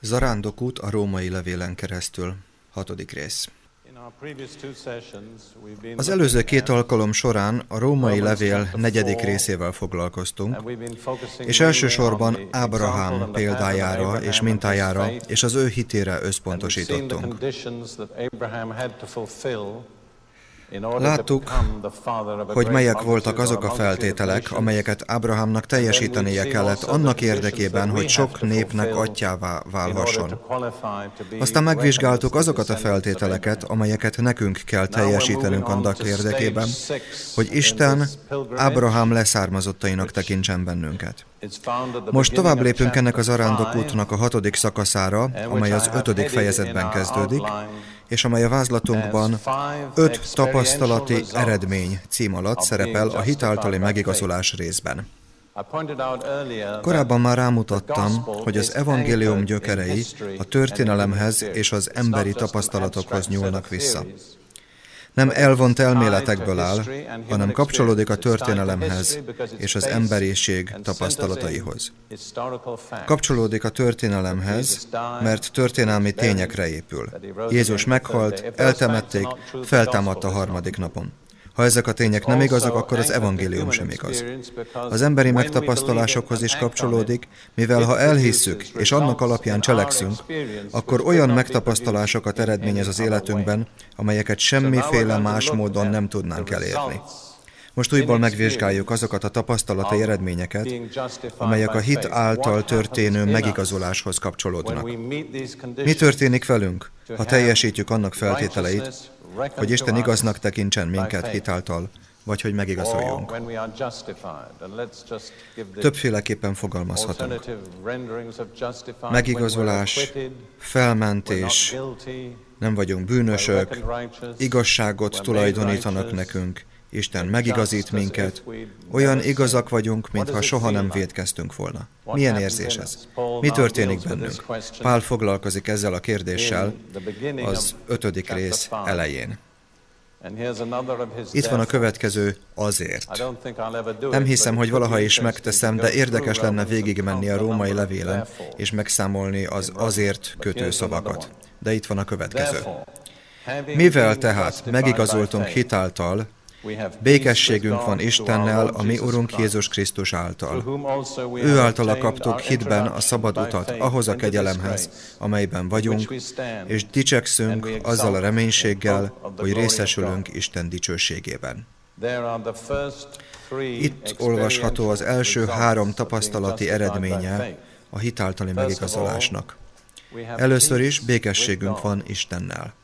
Zarándokút a római levélen keresztül. Hatodik rész. Az előző két alkalom során a római levél negyedik részével foglalkoztunk, és elsősorban Ábrahám példájára és mintájára és az ő hitére összpontosítottunk. Láttuk, hogy melyek voltak azok a feltételek, amelyeket Ábrahámnak teljesítenie kellett annak érdekében, hogy sok népnek atyává válhasson. Aztán megvizsgáltuk azokat a feltételeket, amelyeket nekünk kell teljesítenünk annak érdekében, hogy Isten Ábrahám leszármazottainak tekintsen bennünket. Most tovább lépünk ennek az arándokútnak a hatodik szakaszára, amely az ötödik fejezetben kezdődik, és amely a vázlatunkban öt tapasztalati eredmény cím alatt szerepel a hitáltali megigazolás részben. Korábban már rámutattam, hogy az evangélium gyökerei a történelemhez és az emberi tapasztalatokhoz nyúlnak vissza nem elvont elméletekből áll, hanem kapcsolódik a történelemhez és az emberiség tapasztalataihoz. Kapcsolódik a történelemhez, mert történelmi tényekre épül. Jézus meghalt, eltemették, feltámadt a harmadik napon. Ha ezek a tények nem igazak, akkor az evangélium sem igaz. Az emberi megtapasztalásokhoz is kapcsolódik, mivel ha elhisszük, és annak alapján cselekszünk, akkor olyan megtapasztalásokat eredményez az életünkben, amelyeket semmiféle más módon nem tudnánk elérni. Most újból megvizsgáljuk azokat a tapasztalati eredményeket, amelyek a hit által történő megigazoláshoz kapcsolódnak. Mi történik velünk, ha teljesítjük annak feltételeit, hogy Isten igaznak tekintsen minket hitáltal, vagy hogy megigazoljunk. Többféleképpen fogalmazhatunk. Megigazolás, felmentés, nem vagyunk bűnösök, igazságot tulajdonítanak nekünk, Isten megigazít minket, olyan igazak vagyunk, mintha soha nem védkeztünk volna. Milyen érzés ez? Mi történik bennünk? Pál foglalkozik ezzel a kérdéssel az ötödik rész elején. Itt van a következő azért. Nem hiszem, hogy valaha is megteszem, de érdekes lenne végigmenni a római levélen, és megszámolni az azért kötő szavakat. De itt van a következő. Mivel tehát megigazoltunk hitáltal, Békességünk van Istennel, a mi Urunk Jézus Krisztus által. Ő általa kaptuk hitben a szabad utat ahhoz a kegyelemhez, amelyben vagyunk, és dicsekszünk azzal a reménységgel, hogy részesülünk Isten dicsőségében. Itt olvasható az első három tapasztalati eredménye a hitáltali megigazolásnak. Először is békességünk van Istennel.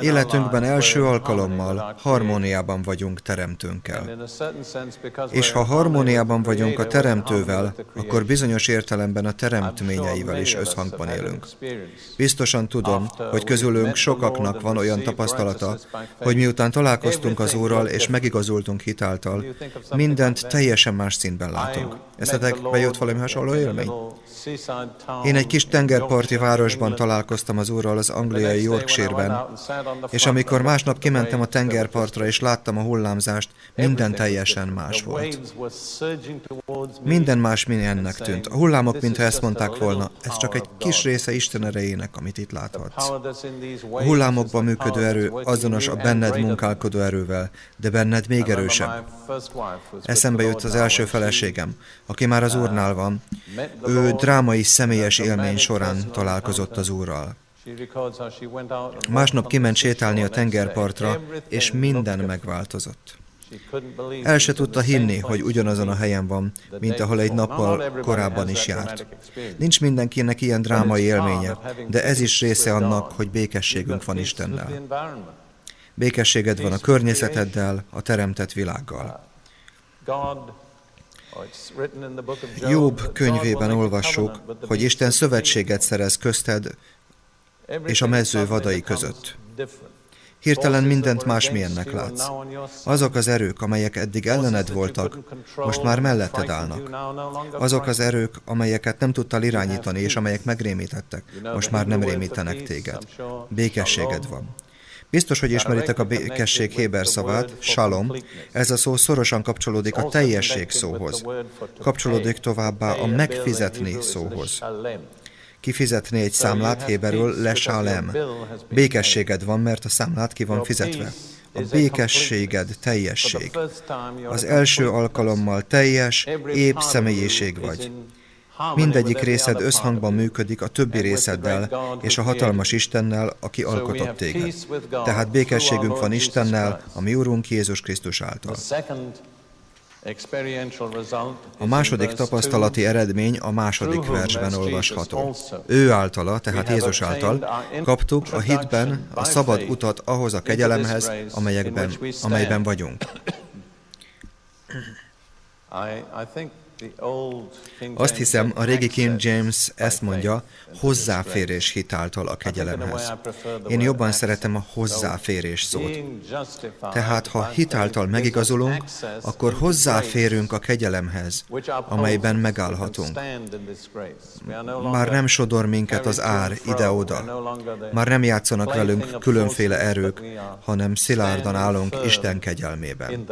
Életünkben első alkalommal harmóniában vagyunk Teremtőnkkel. És ha harmóniában vagyunk a Teremtővel, akkor bizonyos értelemben a teremtményeivel is összhangban élünk. Biztosan tudom, hogy közülünk sokaknak van olyan tapasztalata, hogy miután találkoztunk az Úrral és megigazultunk hitáltal, mindent teljesen más színben látunk. Eszetek bejött valami hasonló élmény? Én egy kis tengerparti városban találkoztam az Úrral az angliai Yorkshire-ben, és amikor másnap kimentem a tengerpartra és láttam a hullámzást, minden teljesen más volt. Minden más mindennek tűnt. A hullámok, mintha ezt mondták volna, ez csak egy kis része Isten erejének, amit itt láthatsz. A hullámokban működő erő azonos a benned munkálkodó erővel, de benned még erősebb. Eszembe jött az első feleségem, aki már az Úrnál van. Ő drámai személyes élmény során találkozott az Úrral. Másnap kiment sétálni a tengerpartra, és minden megváltozott. El se tudta hinni, hogy ugyanazon a helyen van, mint ahol egy nappal korábban is járt. Nincs mindenkinek ilyen drámai élménye, de ez is része annak, hogy békességünk van Istennel. Békességed van a környezeteddel, a teremtett világgal. Jobb könyvében olvassuk, hogy Isten szövetséget szerez közted és a mező vadai között. Hirtelen mindent másmilyennek látsz. Azok az erők, amelyek eddig ellened voltak, most már melletted állnak. Azok az erők, amelyeket nem tudtál irányítani, és amelyek megrémítettek, most már nem rémítenek téged. Békességed van. Biztos, hogy ismeritek a békesség Héber szavát, shalom. Ez a szó szorosan kapcsolódik a teljesség szóhoz. Kapcsolódik továbbá a megfizetni szóhoz. Kifizetni egy számlát, héberül lesálem. Békességed van, mert a számlát ki van fizetve. A békességed teljesség. Az első alkalommal teljes, épp személyiség vagy. Mindegyik részed összhangban működik a többi részeddel és a hatalmas Istennel, aki alkotott téged. Tehát békességünk van Istennel, a mi Urunk Jézus Krisztus által. A második tapasztalati eredmény a második versben olvasható. Ő általa, tehát Jézus által kaptuk a hitben a szabad utat ahhoz a kegyelemhez, amelyekben, amelyben vagyunk. Azt hiszem, a régi King James ezt mondja, hozzáférés hitáltal a kegyelemhez. Én jobban szeretem a hozzáférés szót. Tehát, ha hitáltal megigazulunk, akkor hozzáférünk a kegyelemhez, amelyben megállhatunk. Már nem sodor minket az ár ide-oda. Már nem játszanak velünk különféle erők, hanem szilárdan állunk Isten kegyelmében.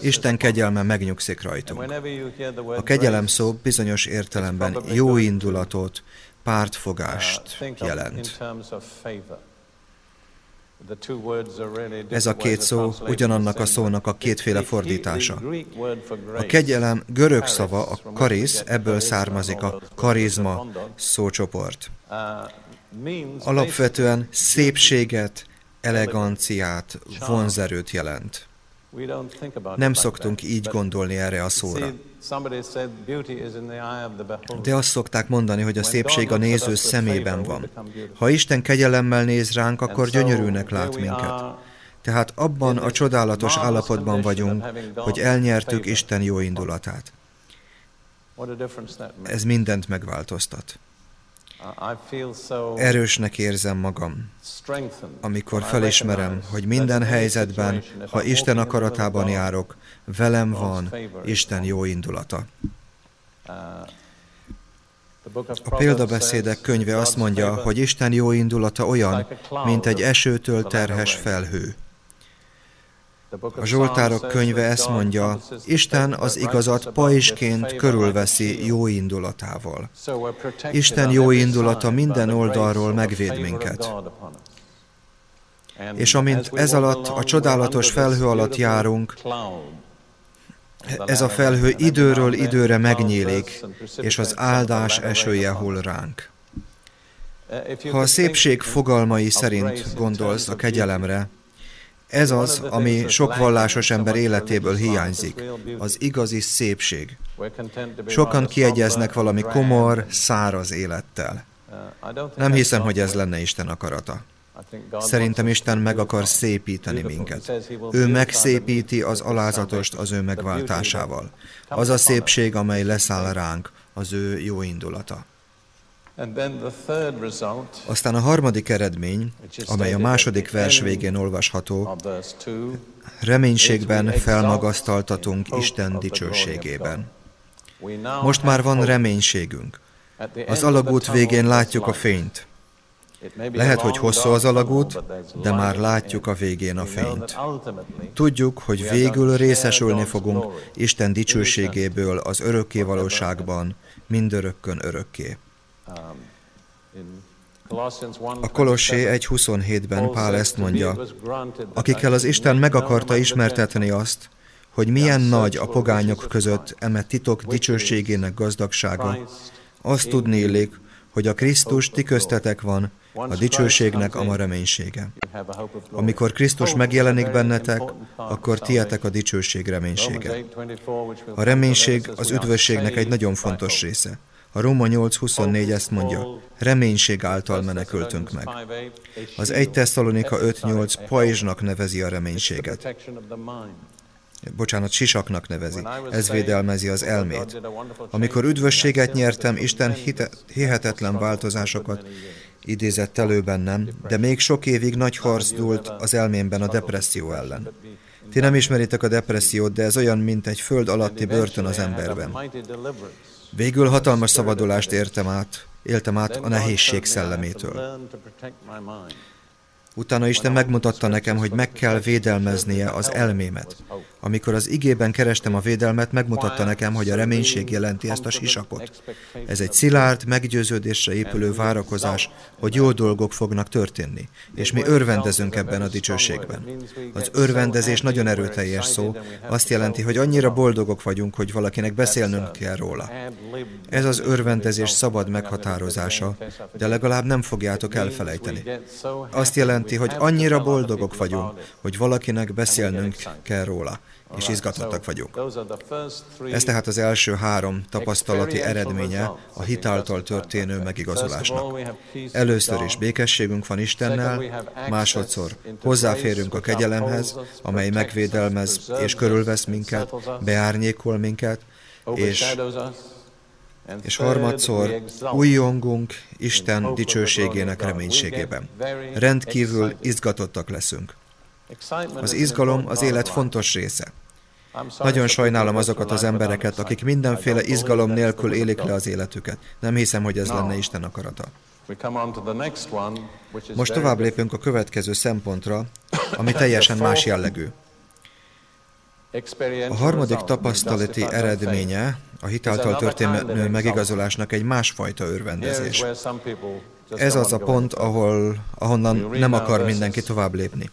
Isten kegyelme megnyugszik rajtunk. A kegyelem szó bizonyos értelemben jó indulatot, pártfogást jelent. Ez a két szó ugyanannak a szónak a kétféle fordítása. A kegyelem görög szava, a karisz, ebből származik a karizma szócsoport. Alapvetően szépséget, eleganciát, vonzerőt jelent. Nem szoktunk így gondolni erre a szóra. De azt szokták mondani, hogy a szépség a néző szemében van. Ha Isten kegyelemmel néz ránk, akkor gyönyörűnek lát minket. Tehát abban a csodálatos állapotban vagyunk, hogy elnyertük Isten jó indulatát. Ez mindent megváltoztat. Erősnek érzem magam, amikor felismerem, hogy minden helyzetben, ha Isten akaratában járok, velem van Isten jó indulata. A példabeszédek könyve azt mondja, hogy Isten jó indulata olyan, mint egy esőtől terhes felhő. A Zsoltárok könyve ezt mondja, Isten az igazat pajsként körülveszi jó indulatával. Isten jó indulata minden oldalról megvéd minket. És amint ez alatt, a csodálatos felhő alatt járunk, ez a felhő időről időre megnyílik, és az áldás esője hull ránk. Ha a szépség fogalmai szerint gondolsz a kegyelemre, ez az, ami sok vallásos ember életéből hiányzik, az igazi szépség. Sokan kiegyeznek valami komor, száraz élettel. Nem hiszem, hogy ez lenne Isten akarata. Szerintem Isten meg akar szépíteni minket. Ő megszépíti az alázatost az ő megváltásával. Az a szépség, amely leszáll ránk, az ő jó indulata. Aztán a harmadik eredmény, amely a második vers végén olvasható, reménységben felmagasztaltatunk Isten dicsőségében. Most már van reménységünk. Az alagút végén látjuk a fényt. Lehet, hogy hosszú az alagút, de már látjuk a végén a fényt. Tudjuk, hogy végül részesülni fogunk Isten dicsőségéből az örökké valóságban, mindörökkön örökké. A Kolossé 1.27-ben Pál ezt mondja, akikkel az Isten meg akarta ismertetni azt, hogy milyen nagy a pogányok között eme titok dicsőségének gazdagsága, azt tudni illik, hogy a Krisztus ti köztetek van, a dicsőségnek a ma reménysége. Amikor Krisztus megjelenik bennetek, akkor tietek a dicsőség reménysége. A reménység az üdvösségnek egy nagyon fontos része. A Róma 8.24 ezt mondja, reménység által menekültünk meg. Az 1 Tesszalonika 5.8 pajzsnak nevezi a reménységet. Bocsánat, sisaknak nevezi. Ez védelmezi az elmét. Amikor üdvösséget nyertem, Isten hihetetlen változásokat idézett elő bennem, de még sok évig nagy harc dúlt az elmémben a depresszió ellen. Ti nem ismeritek a depressziót, de ez olyan, mint egy föld alatti börtön az emberben. Végül hatalmas szabadulást értem át, éltem át a nehézség szellemétől. Utána Isten megmutatta nekem, hogy meg kell védelmeznie az elmémet. Amikor az igében kerestem a védelmet, megmutatta nekem, hogy a reménység jelenti ezt a sisakot. Ez egy szilárd, meggyőződésre épülő várakozás, hogy jó dolgok fognak történni, és mi örvendezünk ebben a dicsőségben. Az örvendezés nagyon erőteljes szó, azt jelenti, hogy annyira boldogok vagyunk, hogy valakinek beszélnünk kell róla. Ez az örvendezés szabad meghatározása, de legalább nem fogjátok elfelejteni. Azt jelenti, hogy annyira boldogok vagyunk, hogy valakinek beszélnünk kell róla és izgatottak vagyunk. Ez tehát az első három tapasztalati eredménye a hitáltal történő megigazolásnak. Először is békességünk van Istennel, másodszor hozzáférünk a kegyelemhez, amely megvédelmez és körülvesz minket, beárnyékol minket, és és harmadszor újjongunk Isten dicsőségének reménységében. Rendkívül izgatottak leszünk. Az izgalom az élet fontos része. Nagyon sajnálom azokat az embereket, akik mindenféle izgalom nélkül élik le az életüket. Nem hiszem, hogy ez lenne Isten akarata. Most tovább lépünk a következő szempontra, ami teljesen más jellegű. A harmadik tapasztalati eredménye a hitáltal történő megigazolásnak egy másfajta örvendezés. Ez az a pont, ahol, ahonnan nem akar mindenki tovább lépni.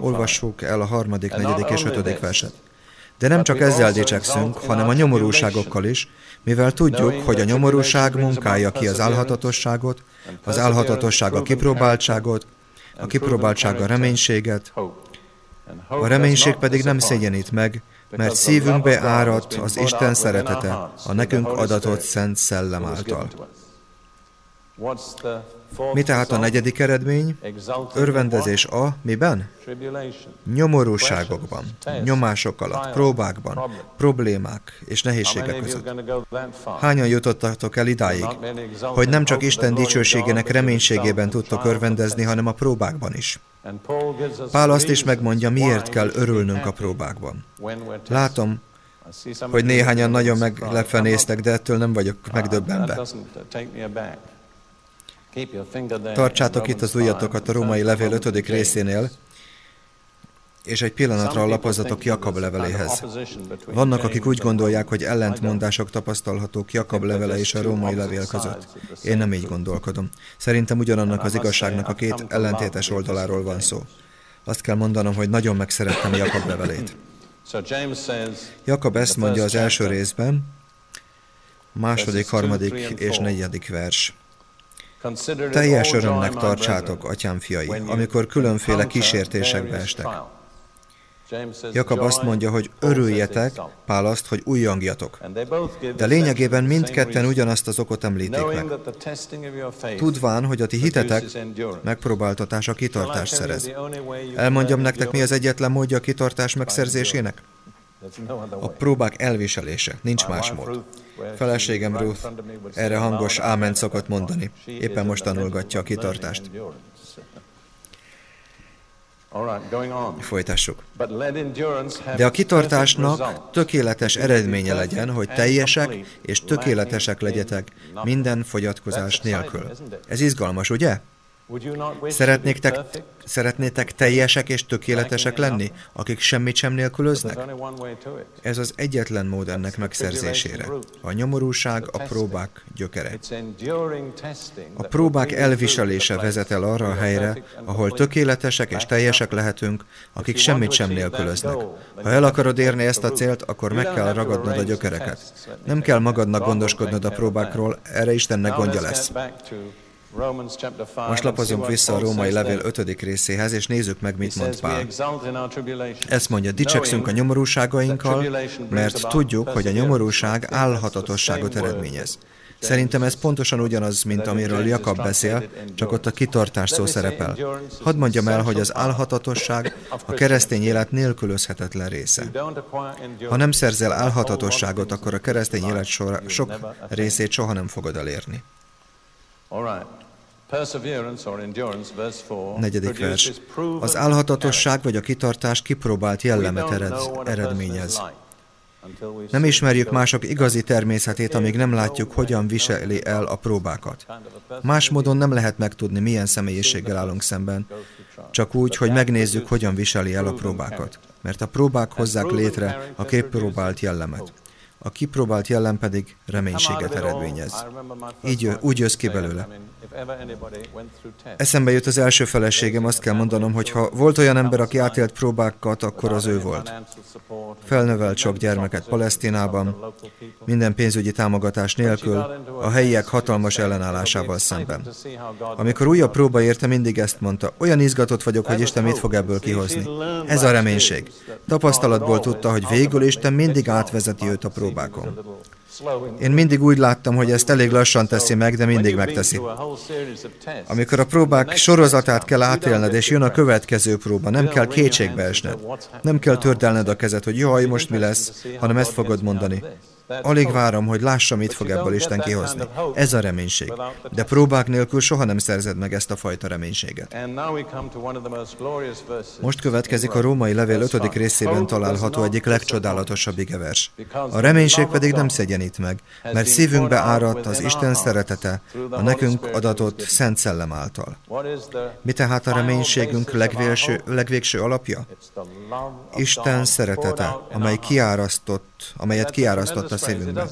Olvassuk el a harmadik, negyedik és ötödik verset. De nem csak ezzel dicsekszünk, hanem a nyomorúságokkal is, mivel tudjuk, hogy a nyomorúság munkálja ki az álhatatosságot, az álhatatosság a kipróbáltságot, a kipróbáltság a reménységet, a reménység pedig nem szégyenít meg, mert szívünkbe áradt az Isten szeretete a nekünk adatott Szent Szellem által. Mi tehát a negyedik eredmény? Örvendezés a miben? Nyomorúságokban, nyomások alatt, próbákban, problémák és nehézségek között. Hányan jutottatok el idáig, hogy nem csak Isten dicsőségének reménységében tudtok örvendezni, hanem a próbákban is. Pál azt is megmondja, miért kell örülnünk a próbákban. Látom, hogy néhányan nagyon meglepve néztek, de ettől nem vagyok megdöbbenve. Tartsátok itt az ujjatokat a római levél 5. részénél, és egy pillanatra lapozzatok Jakab leveléhez. Vannak, akik úgy gondolják, hogy ellentmondások tapasztalhatók Jakab levele és a római levél között. Én nem így gondolkodom. Szerintem ugyanannak az igazságnak a két ellentétes oldaláról van szó. Azt kell mondanom, hogy nagyon megszerettem Jakab levelét. Jakab ezt mondja az első részben, második, harmadik és negyedik vers. Teljes örömnek tartsátok, atyám fiai, amikor különféle kísértésekbe estek. Jakab azt mondja, hogy örüljetek, Pál azt, hogy újjangjatok. De lényegében mindketten ugyanazt az okot említik meg. Tudván, hogy a ti hitetek megpróbáltatása kitartást szerez. Elmondjam nektek, mi az egyetlen módja a kitartás megszerzésének? A próbák elviselése, nincs más mód. Feleségem Ruth erre hangos áment szokott mondani. Éppen most tanulgatja a kitartást. Folytassuk. De a kitartásnak tökéletes eredménye legyen, hogy teljesek és tökéletesek legyetek minden fogyatkozás nélkül. Ez izgalmas, ugye? Szeretnétek, szeretnétek teljesek és tökéletesek lenni, akik semmit sem nélkülöznek? Ez az egyetlen mód ennek megszerzésére. A nyomorúság a próbák gyökere. A próbák elviselése vezet el arra a helyre, ahol tökéletesek és teljesek lehetünk, akik semmit sem nélkülöznek. Ha el akarod érni ezt a célt, akkor meg kell ragadnod a gyökereket. Nem kell magadnak gondoskodnod a próbákról, erre Istennek gondja lesz. Most lapozunk vissza a római levél 5. részéhez, és nézzük meg, mit mond Pál. Ezt mondja, dicsekszünk a nyomorúságainkkal, mert tudjuk, hogy a nyomorúság állhatatosságot eredményez. Szerintem ez pontosan ugyanaz, mint amiről Jakab beszél, csak ott a kitartás szó szerepel. Hadd mondjam el, hogy az álhatatosság a keresztény élet nélkülözhetetlen része. Ha nem szerzel álhatatosságot, akkor a keresztény élet sok részét soha nem fogod elérni. Negyedik vers. Az álhatatosság vagy a kitartás kipróbált jellemet ered, eredményez. Nem ismerjük mások igazi természetét, amíg nem látjuk, hogyan viseli el a próbákat. Más módon nem lehet megtudni, milyen személyiséggel állunk szemben, csak úgy, hogy megnézzük, hogyan viseli el a próbákat. Mert a próbák hozzák létre a kipróbált jellemet. A kipróbált jellem pedig reménységet eredményez. Így úgy jössz ki belőle. Eszembe jut az első feleségem, azt kell mondanom, hogy ha volt olyan ember, aki átélt próbákat, akkor az ő volt. Felnövelt sok gyermeket Palesztinában, minden pénzügyi támogatás nélkül, a helyiek hatalmas ellenállásával szemben. Amikor újabb próba érte, mindig ezt mondta, olyan izgatott vagyok, hogy Isten mit fog ebből kihozni. Ez a reménység. Tapasztalatból tudta, hogy végül Isten mindig átvezeti őt a próbákon. Én mindig úgy láttam, hogy ezt elég lassan teszi meg, de mindig megteszi. Amikor a próbák sorozatát kell átélned, és jön a következő próba, nem kell kétségbe esned. Nem kell tördelned a kezed, hogy jaj, most mi lesz, hanem ezt fogod mondani. Alig várom, hogy lássam, mit fog ebből Isten kihozni. Ez a reménység. De próbák nélkül soha nem szerzed meg ezt a fajta reménységet. Most következik a római levél 5. részében található egyik legcsodálatosabb igevers. A reménység pedig nem szegyenít meg, mert szívünkbe áradt az Isten szeretete a nekünk adatott Szent Szellem által. Mi tehát a reménységünk legvégső, legvégső alapja? Isten szeretete, amely kiárasztott, amelyet kiárasztott a szívünkbe.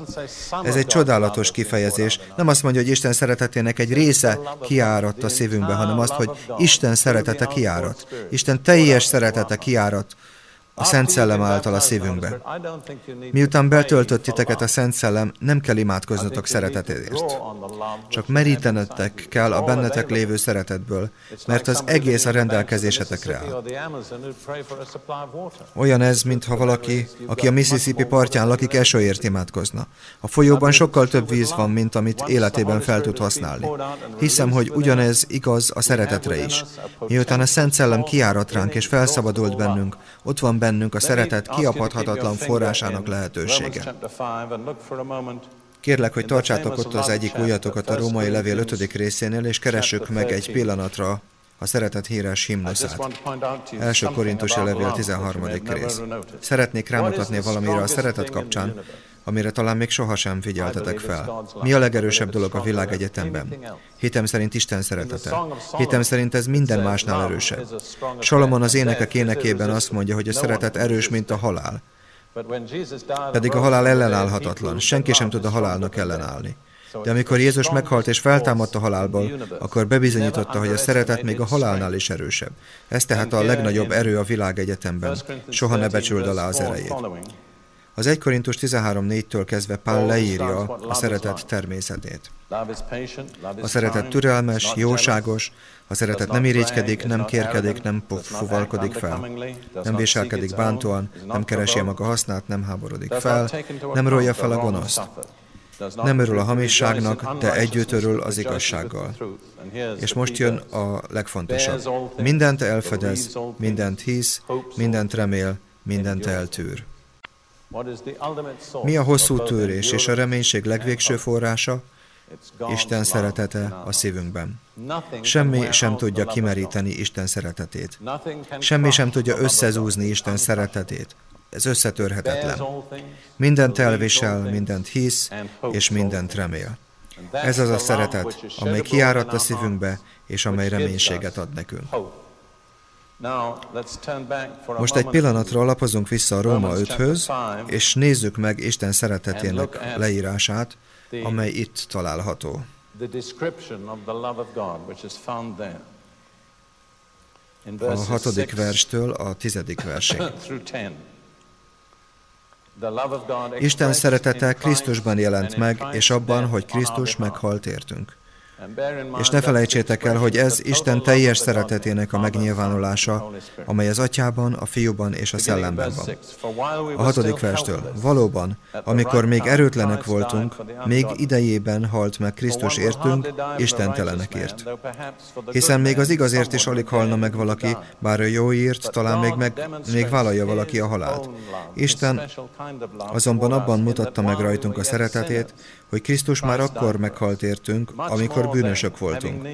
Ez egy csodálatos kifejezés. Nem azt mondja, hogy Isten szeretetének egy része kiárat a szívünkbe, hanem azt, hogy Isten szeretete kiárat. Isten teljes szeretete kiárat a Szent Szellem által a szívünkbe. Miután betöltött titeket a Szent Szellem, nem kell imádkoznotok szeretetért. Csak merítenetek kell a bennetek lévő szeretetből, mert az egész a rendelkezésetekre áll. Olyan ez, mintha valaki, aki a Mississippi partján lakik, esőért imádkozna. A folyóban sokkal több víz van, mint amit életében fel tud használni. Hiszem, hogy ugyanez igaz a szeretetre is. Miután a Szent Szellem kiárat ránk és felszabadult bennünk, ott van bennünk a szeretet kiapadhatatlan forrásának lehetősége. Kérlek, hogy tartsátok ott az egyik újatokat a római levél 5. részénél, és keressük meg egy pillanatra a szeretet híres himnuszát. Első Korintusi levél 13. rész. Szeretnék rámutatni valamire a szeretet kapcsán, amire talán még sohasem figyeltetek fel. Mi a legerősebb dolog a világegyetemben? Hitem szerint Isten szeretete. Hitem szerint ez minden másnál erősebb. Salomon az énekek énekében azt mondja, hogy a szeretet erős, mint a halál. Pedig a halál ellenállhatatlan. Senki sem tud a halálnak ellenállni. De amikor Jézus meghalt és feltámadt a halálból, akkor bebizonyította, hogy a szeretet még a halálnál is erősebb. Ez tehát a legnagyobb erő a világegyetemben. Soha ne becsüld alá az erejét. Az 1 Korintus 13.4-től kezdve Pál leírja a szeretet természetét. A szeretet türelmes, jóságos, a szeretet nem irigykedik, nem kérkedik, nem fuvalkodik fel, nem viselkedik bántóan, nem keresi a maga hasznát, nem háborodik fel, nem rolja fel a gonoszt. Nem örül a hamisságnak, de együtt örül az igazsággal. És most jön a legfontosabb. Mindent elfedez, mindent hisz, mindent remél, mindent eltűr. Mi a hosszú tűrés és a reménység legvégső forrása? Isten szeretete a szívünkben. Semmi sem tudja kimeríteni Isten szeretetét. Semmi sem tudja összezúzni Isten szeretetét. Ez összetörhetetlen. Mindent elvisel, mindent hisz, és mindent remél. Ez az a szeretet, amely kiáradt a szívünkbe, és amely reménységet ad nekünk. Most egy pillanatra lapozunk vissza a Róma 5-höz, és nézzük meg Isten szeretetének leírását, amely itt található. A hatodik verstől a tizedik versig. Isten szeretete Krisztusban jelent meg, és abban, hogy Krisztus meghalt értünk. És ne felejtsétek el, hogy ez Isten teljes szeretetének a megnyilvánulása, amely az Atyában, a Fiúban és a Szellemben van. A hatodik verstől. Valóban, amikor még erőtlenek voltunk, még idejében halt meg Krisztus értünk, istentelenekért. Hiszen még az igazért is alig halna meg valaki, bár a jóért talán még, meg, még vállalja valaki a halált. Isten azonban abban mutatta meg rajtunk a szeretetét, hogy Krisztus már akkor meghalt értünk, amikor bűnösök voltunk.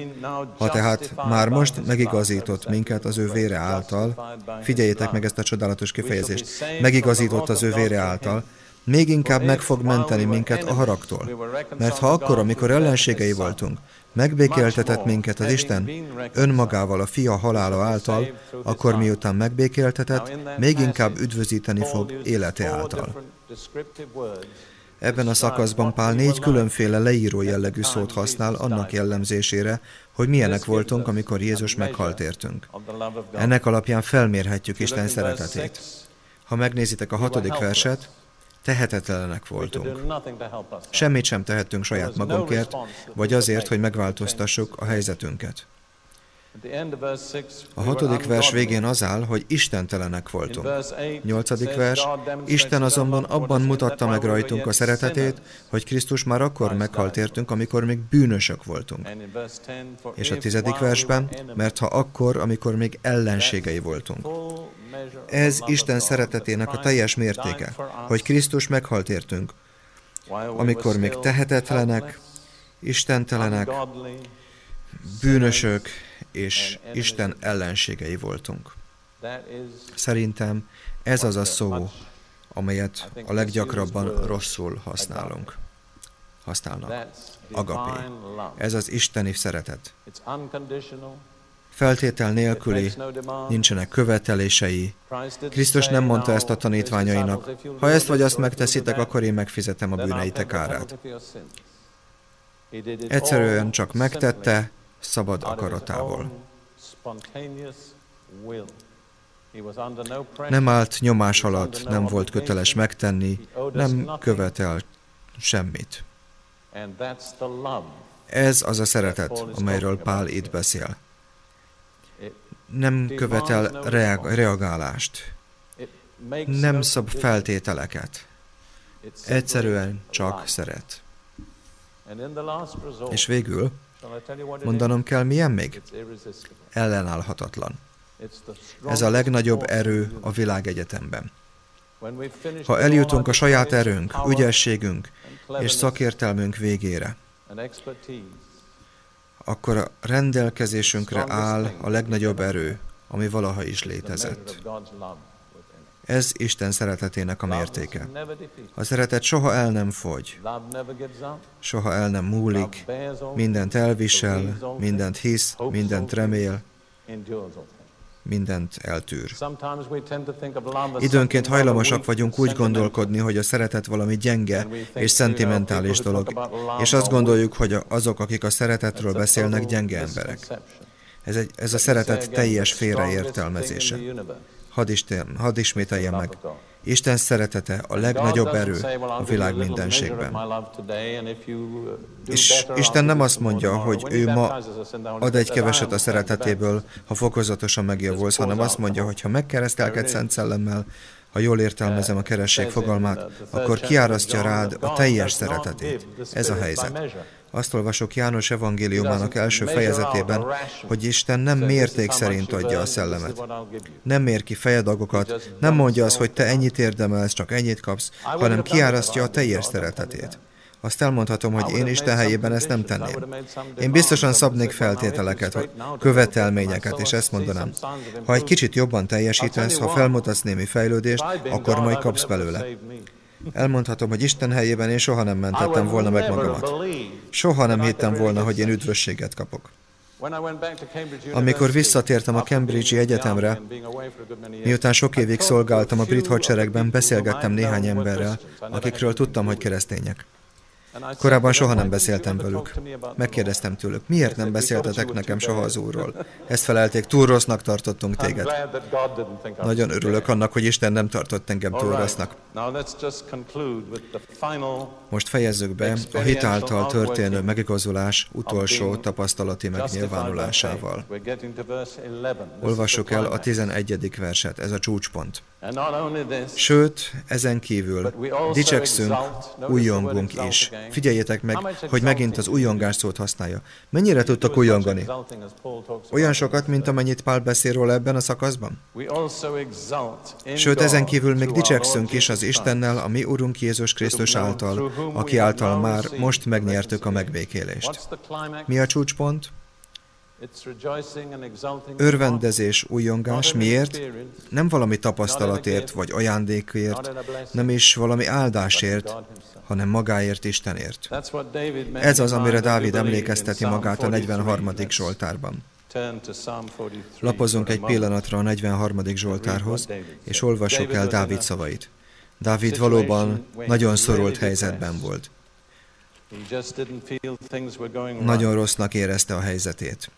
Ha tehát már most megigazított minket az ő vére által, figyeljétek meg ezt a csodálatos kifejezést, megigazított az ő vére által, még inkább meg fog menteni minket a haragtól. Mert ha akkor, amikor ellenségei voltunk, megbékéltetett minket az Isten önmagával a fia halála által, akkor miután megbékéltetett, még inkább üdvözíteni fog élete által. Ebben a szakaszban Pál négy különféle leíró jellegű szót használ annak jellemzésére, hogy milyenek voltunk, amikor Jézus meghalt értünk. Ennek alapján felmérhetjük Isten szeretetét. Ha megnézitek a hatodik verset, tehetetlenek voltunk. Semmit sem tehettünk saját magunkért, vagy azért, hogy megváltoztassuk a helyzetünket. A hatodik vers végén az áll, hogy istentelenek voltunk. Nyolcadik vers, Isten azonban abban mutatta meg rajtunk a szeretetét, hogy Krisztus már akkor meghalt értünk, amikor még bűnösök voltunk. És a tizedik versben, mert ha akkor, amikor még ellenségei voltunk. Ez Isten szeretetének a teljes mértéke, hogy Krisztus meghalt értünk, amikor még tehetetlenek, istentelenek, bűnösök és Isten ellenségei voltunk. Szerintem ez az a szó, amelyet a leggyakrabban rosszul használunk. Használnak. Agapé. Ez az isteni szeretet. Feltétel nélküli, nincsenek követelései. Krisztus nem mondta ezt a tanítványainak, ha ezt vagy azt megteszitek, akkor én megfizetem a bűneitek árát. Egyszerűen csak megtette, szabad akaratával. Nem állt nyomás alatt, nem volt köteles megtenni, nem követel semmit. Ez az a szeretet, amelyről Pál itt beszél. Nem követel reagálást, nem szab feltételeket, egyszerűen csak szeret. És végül, Mondanom kell, milyen még? Ellenállhatatlan. Ez a legnagyobb erő a világegyetemben. Ha eljutunk a saját erőnk, ügyességünk és szakértelmünk végére, akkor a rendelkezésünkre áll a legnagyobb erő, ami valaha is létezett. Ez Isten szeretetének a mértéke. A szeretet soha el nem fogy, soha el nem múlik, mindent elvisel, mindent hisz, mindent remél, mindent eltűr. Időnként hajlamosak vagyunk úgy gondolkodni, hogy a szeretet valami gyenge és szentimentális dolog, és azt gondoljuk, hogy azok, akik a szeretetről beszélnek, gyenge emberek. Ez, egy, ez a szeretet teljes félreértelmezése. Hadd, Isten, hadd ismételjem meg. Isten szeretete a legnagyobb erő a világ mindenségben. És Isten nem azt mondja, hogy ő ma ad egy keveset a szeretetéből, ha fokozatosan megjavulsz, hanem azt mondja, hogy ha megkeresztelkedsz Szent Szellemmel, ha jól értelmezem a keresség fogalmát, akkor kiárasztja rád a teljes szeretetét. Ez a helyzet. Azt olvasok János evangéliumának első fejezetében, hogy Isten nem mérték szerint adja a szellemet. Nem mér ki fejadagokat, nem mondja az, hogy te ennyit érdemelsz, csak ennyit kapsz, hanem kiárasztja a teljes szeretetét. Azt elmondhatom, hogy én Isten helyében ezt nem tenném. Én biztosan szabnék feltételeket, követelményeket, és ezt mondanám. Ha egy kicsit jobban teljesítesz, ha felmutatsz némi fejlődést, akkor majd kapsz belőle. Elmondhatom, hogy Isten helyében én soha nem mentettem volna meg magamat. Soha nem hittem volna, hogy én üdvösséget kapok. Amikor visszatértem a Cambridge-i Egyetemre, miután sok évig szolgáltam a brit hadseregben, beszélgettem néhány emberrel, akikről tudtam, hogy keresztények. Korábban soha nem beszéltem velük. Megkérdeztem tőlük, miért nem beszéltetek nekem soha az Úrról? Ezt felelték, túl rossznak tartottunk téged. Nagyon örülök annak, hogy Isten nem tartott engem túl rossznak. Most fejezzük be a hitáltal történő megigazulás utolsó tapasztalati megnyilvánulásával. Olvassuk el a 11. verset, ez a csúcspont. Sőt, ezen kívül dicsekszünk, újongunk is. Figyeljétek meg, hogy megint az újongás szót használja. Mennyire tudtak újongani? Olyan sokat, mint amennyit Pál beszél róla ebben a szakaszban? Sőt, ezen kívül még dicsekszünk is az Istennel, a mi Urunk Jézus Krisztus által, aki által már most megnyertük a megbékélést. Mi a csúcspont? Örvendezés, újongás miért? Nem valami tapasztalatért vagy ajándékért, nem is valami áldásért, hanem magáért, Istenért. Ez az, amire Dávid emlékezteti magát a 43. Zsoltárban. Lapozunk egy pillanatra a 43. Zsoltárhoz, és olvassuk el Dávid szavait. Dávid valóban nagyon szorult helyzetben volt. Nagyon rossznak érezte a helyzetét.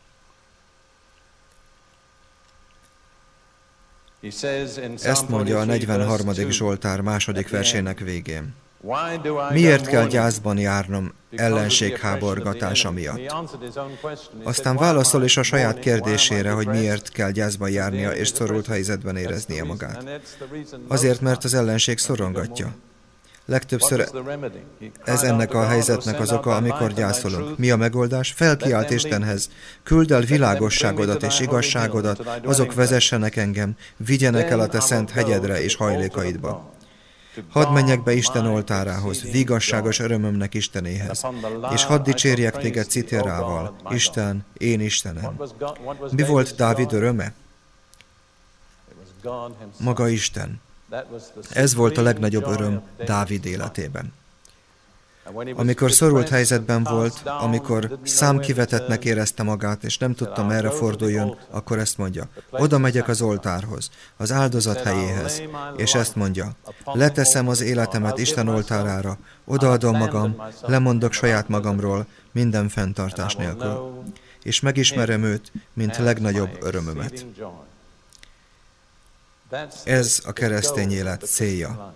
Ezt mondja a 43. Zsoltár második versének végén. Miért kell gyászban járnom ellenség háborgatása miatt? Aztán válaszol is a saját kérdésére, hogy miért kell gyászban járnia és szorult helyzetben éreznie magát. Azért, mert az ellenség szorongatja. Legtöbbször ez ennek a helyzetnek az oka, amikor gyászolunk. Mi a megoldás? Felkiált Istenhez. Küld el világosságodat és igazságodat, azok vezessenek engem, vigyenek el a te szent hegyedre és hajlékaidba. Hadd menjek be Isten oltárához, vigasságos örömömnek Istenéhez, és hadd dicsérjek téged citérával, Isten, én Istenem. Mi volt Dávid öröme? Maga Isten. Ez volt a legnagyobb öröm Dávid életében. Amikor szorult helyzetben volt, amikor számkivetetnek érezte magát, és nem tudta merre forduljon, akkor ezt mondja, oda megyek az oltárhoz, az áldozat helyéhez, és ezt mondja, leteszem az életemet Isten oltárára, odaadom magam, lemondok saját magamról, minden fenntartás nélkül, és megismerem őt, mint legnagyobb örömömet. Ez a keresztény élet célja.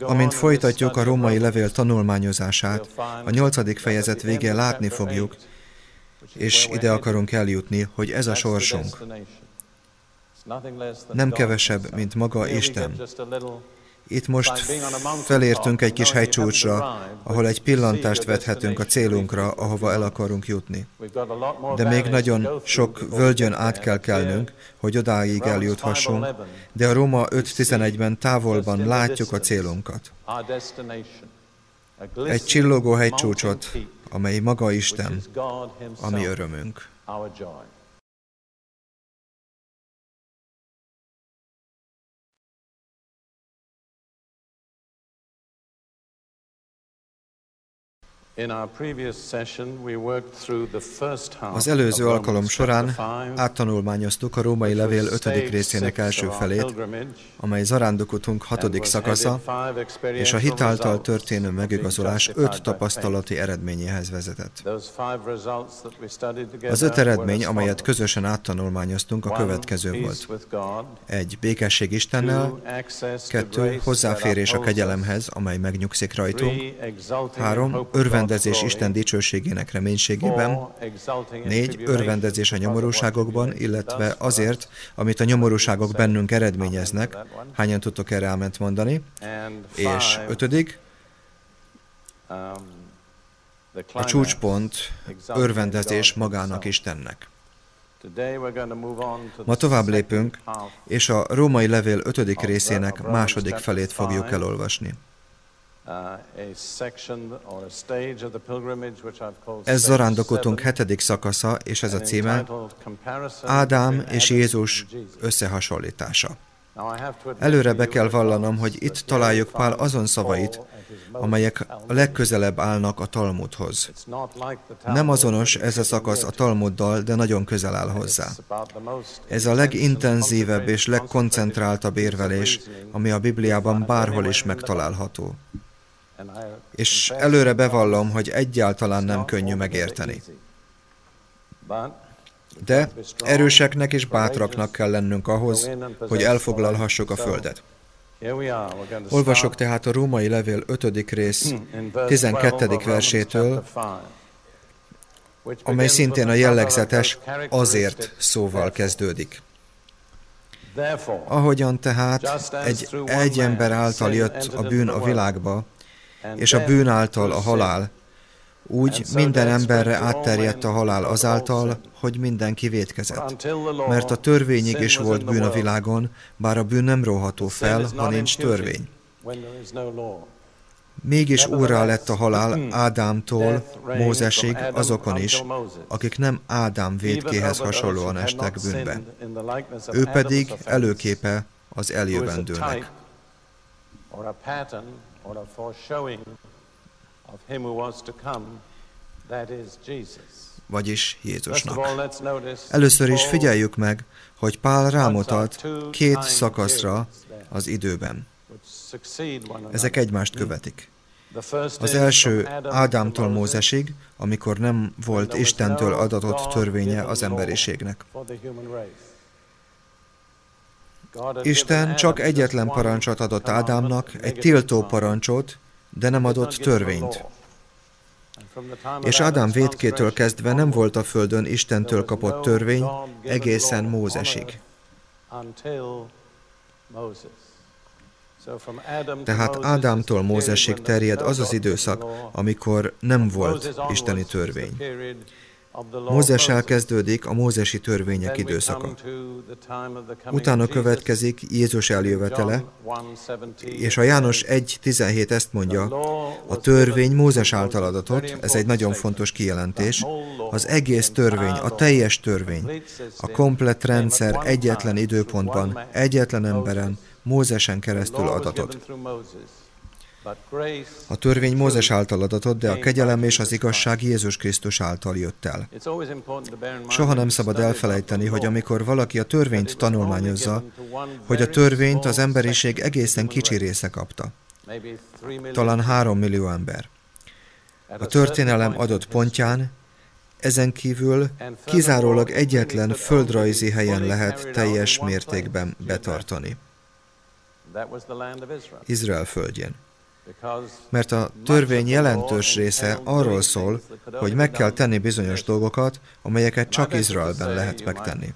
Amint folytatjuk a római levél tanulmányozását, a nyolcadik fejezet végén látni fogjuk, és ide akarunk eljutni, hogy ez a sorsunk. Nem kevesebb, mint maga Isten. Itt most felértünk egy kis hegycsúcsra, ahol egy pillantást vethetünk a célunkra, ahova el akarunk jutni. De még nagyon sok völgyön át kell kelnünk, hogy odáig eljuthassunk, de a Róma 5.11-ben távolban látjuk a célunkat. Egy csillogó hegycsúcsot, amely maga Isten, ami örömünk. Az előző alkalom során áttanulmányoztuk a római levél 5. részének első felét, amely zarándokutunk 6. szakasza, és a hitáltal történő megigazolás öt tapasztalati eredményéhez vezetett. Az öt eredmény, amelyet közösen áttanulmányoztunk, a következő volt. Egy, békesség Istennel, kettő, hozzáférés a kegyelemhez, amely megnyugszik rajtunk, három, örvend örvendezés Isten dicsőségének reménységében, négy, örvendezés a nyomorúságokban, illetve azért, amit a nyomorúságok bennünk eredményeznek, hányan tudtok erre elment mondani, és ötödik, a csúcspont örvendezés magának Istennek. Ma tovább lépünk, és a római levél ötödik részének második felét fogjuk elolvasni. Ez zarándokutunk hetedik szakasza, és ez a címe Ádám és Jézus összehasonlítása. Előre be kell vallanom, hogy itt találjuk Pál azon szavait, amelyek a legközelebb állnak a Talmudhoz. Nem azonos ez a szakasz a Talmuddal, de nagyon közel áll hozzá. Ez a legintenzívebb és legkoncentráltabb érvelés, ami a Bibliában bárhol is megtalálható és előre bevallom, hogy egyáltalán nem könnyű megérteni. De erőseknek és bátraknak kell lennünk ahhoz, hogy elfoglalhassuk a Földet. Olvasok tehát a római levél 5. rész 12. versétől, amely szintén a jellegzetes azért szóval kezdődik. Ahogyan tehát egy, egy ember által jött a bűn a világba, és a bűn által a halál. Úgy minden emberre átterjedt a halál azáltal, hogy mindenki védkezett. Mert a törvényig is volt bűn a világon, bár a bűn nem róható fel, ha nincs törvény. Mégis úrrá lett a halál Ádámtól Mózesig azokon is, akik nem Ádám védkéhez hasonlóan estek bűnbe. Ő pedig előképe az eljövendőnek. Vagyis Jézusnak. Először is figyeljük meg, hogy Pál rámutat két szakaszra az időben. Ezek egymást követik. Az első Ádámtól Mózesig, amikor nem volt Istentől adatott törvénye az emberiségnek. Isten csak egyetlen parancsot adott Ádámnak, egy tiltó parancsot, de nem adott törvényt. És Ádám védkétől kezdve nem volt a földön Istentől kapott törvény egészen Mózesig. Tehát Ádámtól Mózesig terjed az az időszak, amikor nem volt isteni törvény. Mózes elkezdődik a mózesi törvények időszaka. Utána következik Jézus eljövetele, és a János 1.17 ezt mondja, a törvény Mózes által adatott, ez egy nagyon fontos kijelentés, az egész törvény, a teljes törvény, a komplett rendszer egyetlen időpontban, egyetlen emberen, Mózesen keresztül adatot. A törvény Mózes által adatott, de a kegyelem és az igazság Jézus Krisztus által jött el. Soha nem szabad elfelejteni, hogy amikor valaki a törvényt tanulmányozza, hogy a törvényt az emberiség egészen kicsi része kapta. Talán három millió ember. A történelem adott pontján ezen kívül kizárólag egyetlen földrajzi helyen lehet teljes mértékben betartani. Izrael földjén. Mert a törvény jelentős része arról szól, hogy meg kell tenni bizonyos dolgokat, amelyeket csak Izraelben lehet megtenni.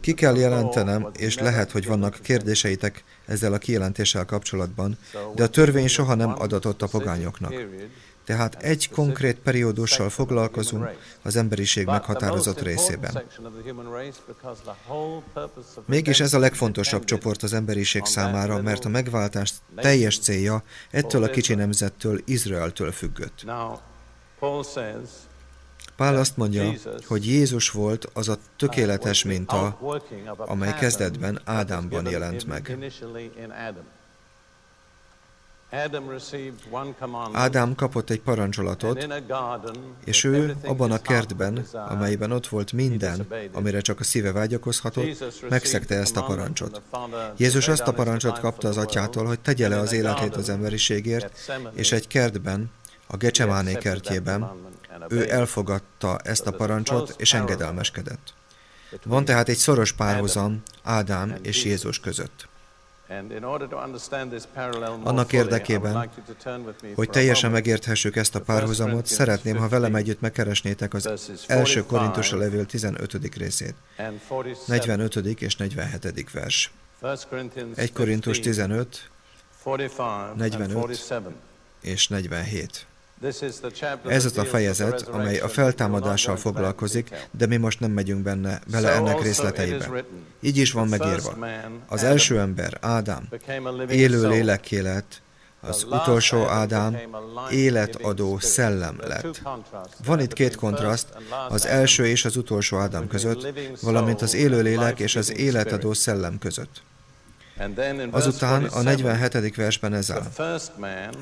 Ki kell jelentenem, és lehet, hogy vannak kérdéseitek ezzel a kijelentéssel kapcsolatban, de a törvény soha nem adatott a pogányoknak. Tehát egy konkrét periódussal foglalkozunk az emberiség meghatározott részében. Mégis ez a legfontosabb csoport az emberiség számára, mert a megváltás teljes célja ettől a kicsi nemzettől, Izraeltől függött. Pál azt mondja, hogy Jézus volt az a tökéletes minta, amely kezdetben Ádámban jelent meg. Ádám kapott egy parancsolatot, és ő abban a kertben, amelyben ott volt minden, amire csak a szíve vágyakozhatott, megszegte ezt a parancsot. Jézus azt a parancsot kapta az atyától, hogy tegye le az életét az emberiségért, és egy kertben, a Gecsemáné kertjében, ő elfogadta ezt a parancsot, és engedelmeskedett. Van tehát egy szoros párhuzam Ádám és Jézus között. Annak érdekében, hogy teljesen megérthessük ezt a párhuzamot, szeretném, ha velem együtt megkeresnétek az első Korintusra levél 15. részét, 45. és 47. vers. 1 Korintus 15, 45 és 47. Ez az a fejezet, amely a feltámadással foglalkozik, de mi most nem megyünk benne bele ennek részleteibe. Így is van megírva. Az első ember, Ádám, élő lélekké lett, az utolsó Ádám életadó szellem lett. Van itt két kontraszt, az első és az utolsó Ádám között, valamint az élőlélek és az életadó szellem között. Azután a 47. versben ez áll.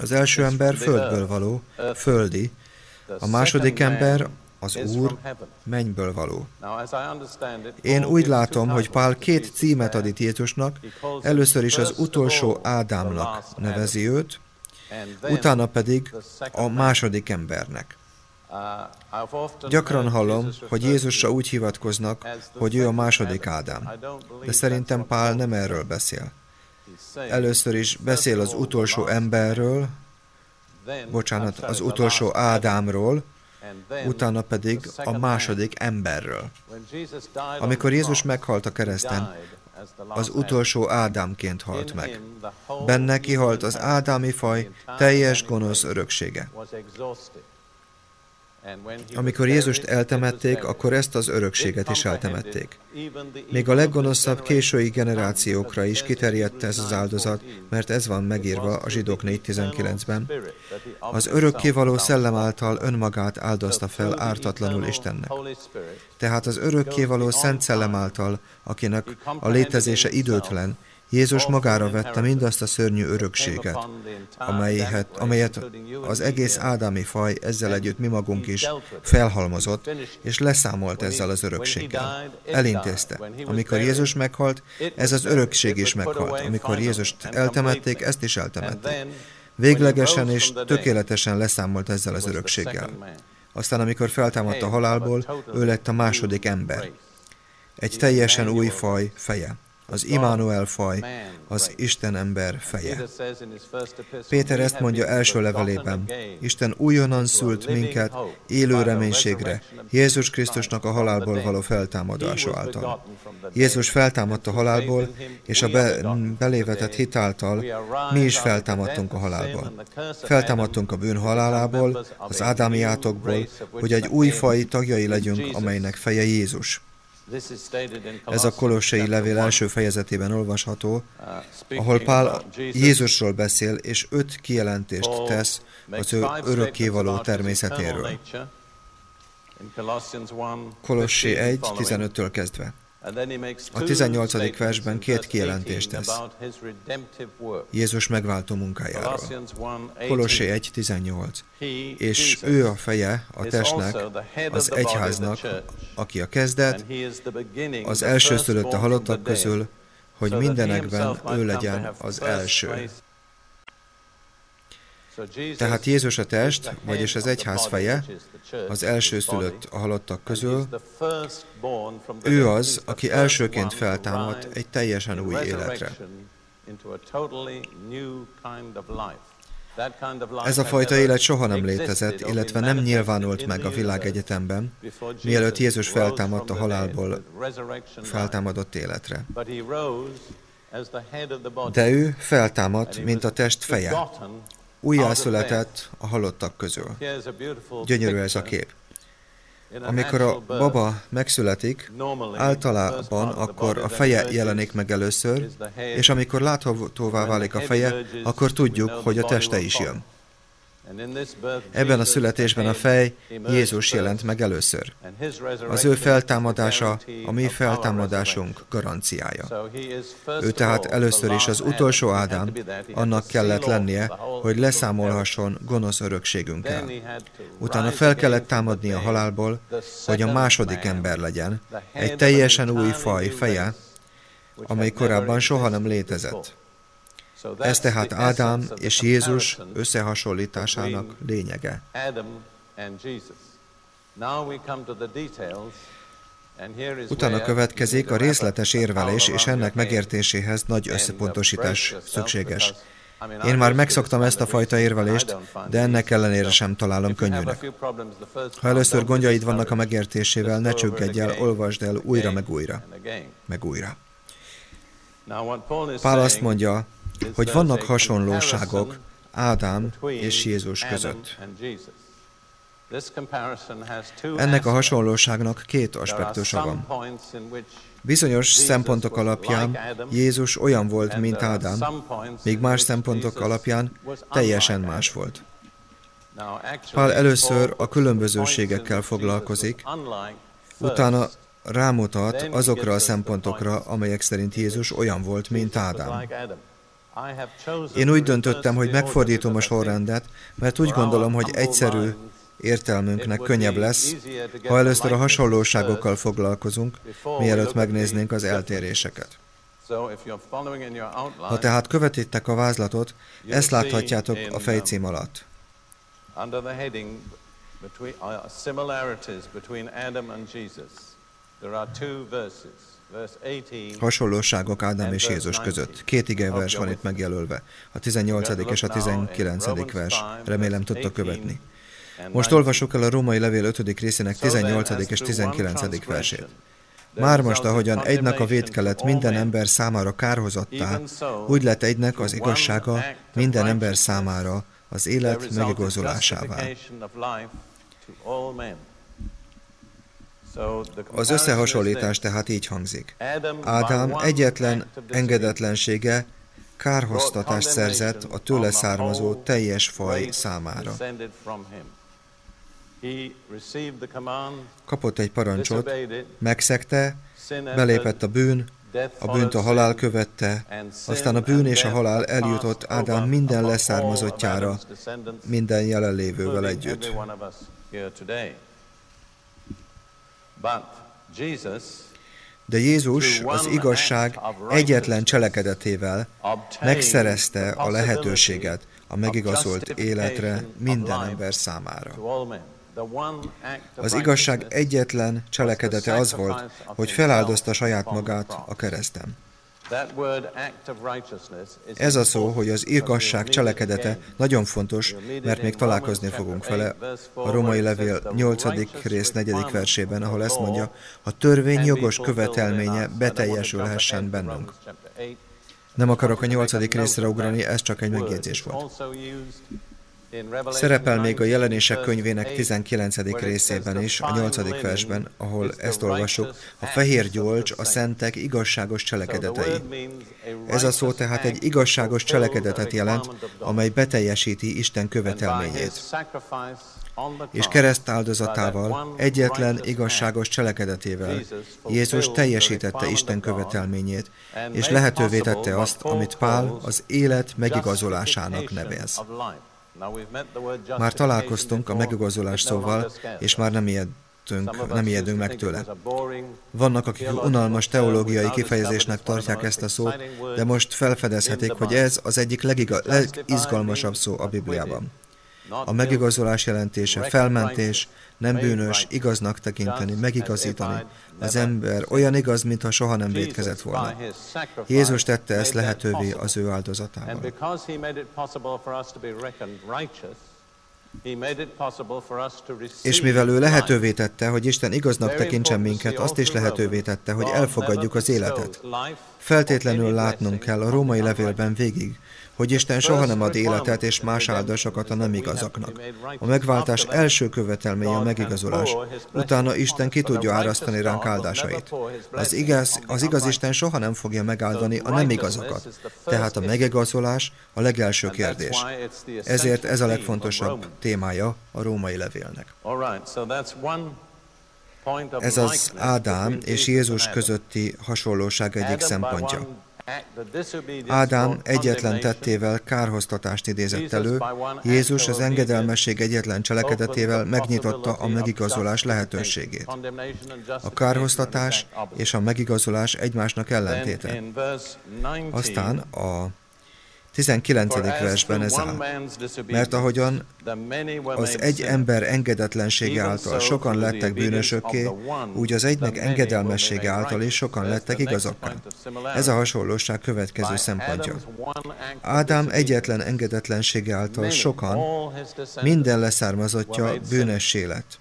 Az első ember földből való, földi, a második ember az Úr mennyből való. Én úgy látom, hogy Pál két címet ad itt Jézusnak, először is az utolsó Ádámnak nevezi őt, utána pedig a második embernek. Gyakran hallom, hogy Jézusra úgy hivatkoznak, hogy ő a második Ádám. De szerintem Pál nem erről beszél. Először is beszél az utolsó emberről, bocsánat, az utolsó Ádámról, utána pedig a második emberről. Amikor Jézus meghalt a kereszten, az utolsó Ádámként halt meg. Benne kihalt az ádámi faj teljes gonosz öröksége. Amikor Jézust eltemették, akkor ezt az örökséget is eltemették. Még a leggonoszabb késői generációkra is kiterjedt ez az áldozat, mert ez van megírva a zsidók 4.19-ben. Az örökkévaló szellem által önmagát áldozta fel ártatlanul Istennek. Tehát az örökkévaló szent szellem által, akinek a létezése időtlen, Jézus magára vette mindazt a szörnyű örökséget, amelyet, amelyet az egész ádámi faj ezzel együtt mi magunk is felhalmozott, és leszámolt ezzel az örökséggel. Elintézte. Amikor Jézus meghalt, ez az örökség is meghalt. Amikor Jézust eltemették, ezt is eltemették. Véglegesen és tökéletesen leszámolt ezzel az örökséggel. Aztán, amikor feltámadt a halálból, ő lett a második ember. Egy teljesen új faj feje az Immanuel faj, az Isten ember feje. Péter ezt mondja első levelében. Isten újonnan szült minket élő reménységre, Jézus Krisztusnak a halálból való feltámadása által. Jézus feltámadt a halálból, és a be, belévetett hitáltal mi is feltámadtunk a halálból. Feltámadtunk a bűn halálából, az ádámi átokból, hogy egy új faj tagjai legyünk, amelynek feje Jézus. Ez a Kolossai levél első fejezetében olvasható, uh, ahol Pál Jézusról beszél, és öt kijelentést tesz az ő örökkévaló természetéről. Kolossé 1, 15-től kezdve. A 18. versben két kijelentést tesz. Jézus megváltó munkájáról. Kolossé 1.18. És ő a feje a testnek, az egyháznak, aki a kezdet, az első szülött a halottak közül, hogy mindenekben ő legyen az első. Tehát Jézus a test, vagyis az egyház feje, az első szülött a halottak közül, ő az, aki elsőként feltámad egy teljesen új életre. Ez a fajta élet soha nem létezett, illetve nem nyilvánult meg a világegyetemben, mielőtt Jézus feltámadt a halálból feltámadott életre. De ő feltámadt, mint a test feje, újjászületett a halottak közül. Gyönyörű ez a kép. Amikor a baba megszületik, általában akkor a feje jelenik meg először, és amikor láthatóvá válik a feje, akkor tudjuk, hogy a teste is jön. Ebben a születésben a fej Jézus jelent meg először. Az ő feltámadása a mi feltámadásunk garanciája. Ő tehát először is az utolsó Ádám, annak kellett lennie, hogy leszámolhasson gonosz örökségünkkel. Utána fel kellett támadni a halálból, hogy a második ember legyen, egy teljesen új faj feje, amely korábban soha nem létezett. Ez tehát Ádám és Jézus összehasonlításának lényege. Utána következik a részletes érvelés, és ennek megértéséhez nagy összepontosítás szükséges. Én már megszoktam ezt a fajta érvelést, de ennek ellenére sem találom könnyűnek. Ha először gondjaid vannak a megértésével, ne csüggedj el, olvasd el újra meg újra. Meg újra. Pál azt mondja, hogy vannak hasonlóságok Ádám és Jézus között. Ennek a hasonlóságnak két aspektusa van. Bizonyos szempontok alapján Jézus olyan volt, mint Ádám, míg más szempontok alapján teljesen más volt. Pál először a különbözőségekkel foglalkozik, utána rámutat azokra a szempontokra, amelyek szerint Jézus olyan volt, mint Ádám. Én úgy döntöttem, hogy megfordítom a sorrendet, mert úgy gondolom, hogy egyszerű értelmünknek könnyebb lesz, ha először a hasonlóságokkal foglalkozunk, mielőtt megnéznénk az eltéréseket. Ha tehát követitek a vázlatot, ezt láthatjátok a fejcím alatt. Uh, there are two verses. Hasonlóságok Ádám és Jézus között. Két igevers van itt megjelölve. A 18. és a 19. vers. Remélem tudta követni. Most olvasok el a római levél 5. részének 18. és 19. versét. Már most, ahogyan egynek a védkelet minden ember számára kárhozattá, úgy lett egynek az igazsága minden ember számára az élet megigazolásává. Az összehasonlítás tehát így hangzik. Ádám egyetlen engedetlensége kárhoztatást szerzett a tőle származó teljes faj számára. Kapott egy parancsot, megszegte, belépett a bűn, a bűnt a halál követte, aztán a bűn és a halál eljutott Ádám minden leszármazottjára, minden jelenlévővel együtt. De Jézus az igazság egyetlen cselekedetével megszerezte a lehetőséget a megigazolt életre minden ember számára. Az igazság egyetlen cselekedete az volt, hogy feláldozta saját magát a keresztem. Ez a szó, hogy az igazság cselekedete nagyon fontos, mert még találkozni fogunk vele a romai levél 8. rész 4. versében, ahol ezt mondja, a törvény jogos követelménye beteljesülhessen bennünk. Nem akarok a 8. részre ugrani, ez csak egy megjegyzés volt. Szerepel még a jelenések könyvének 19. részében is, a 8. versben, ahol ezt olvassuk, a fehér gyolcs a szentek igazságos cselekedetei. Ez a szó tehát egy igazságos cselekedetet jelent, amely beteljesíti Isten követelményét és kereszt áldozatával, egyetlen igazságos cselekedetével Jézus teljesítette Isten követelményét, és lehetővé tette azt, amit Pál az élet megigazolásának nevez. Már találkoztunk a megigazolás szóval, és már nem ijedtünk, nem ijedünk meg tőle. Vannak, akik unalmas teológiai kifejezésnek tartják ezt a szót, de most felfedezhetik, hogy ez az egyik legiga, legizgalmasabb szó a Bibliában. A megigazolás jelentése felmentés, nem bűnös, igaznak tekinteni, megigazítani. Az ember olyan igaz, mintha soha nem védkezett volna. Jézus tette ezt lehetővé az ő áldozatával. És mivel ő lehetővé tette, hogy Isten igaznak tekintsen minket, azt is lehetővé tette, hogy elfogadjuk az életet. Feltétlenül látnunk kell a római levélben végig, hogy Isten soha nem ad életet és más áldásokat a nem igazaknak. A megváltás első követelménye a megigazolás. Utána Isten ki tudja árasztani ránk áldásait. Az igaz, az igaz Isten soha nem fogja megáldani a nem igazakat. Tehát a megigazolás a legelső kérdés. Ezért ez a legfontosabb témája a római levélnek. Ez az Ádám és Jézus közötti hasonlóság egyik szempontja. Ádám egyetlen tettével kárhoztatást idézett elő, Jézus az engedelmesség egyetlen cselekedetével megnyitotta a megigazolás lehetőségét. A kárhoztatás és a megigazolás egymásnak ellentéte. Aztán a 19. versben ez áll. Mert ahogyan az egy ember engedetlensége által sokan lettek bűnösökké, úgy az egynek engedelmessége által is sokan lettek igazakká. Ez a hasonlóság következő szempontja. Ádám egyetlen engedetlensége által sokan, minden leszármazottja bűnössé lett.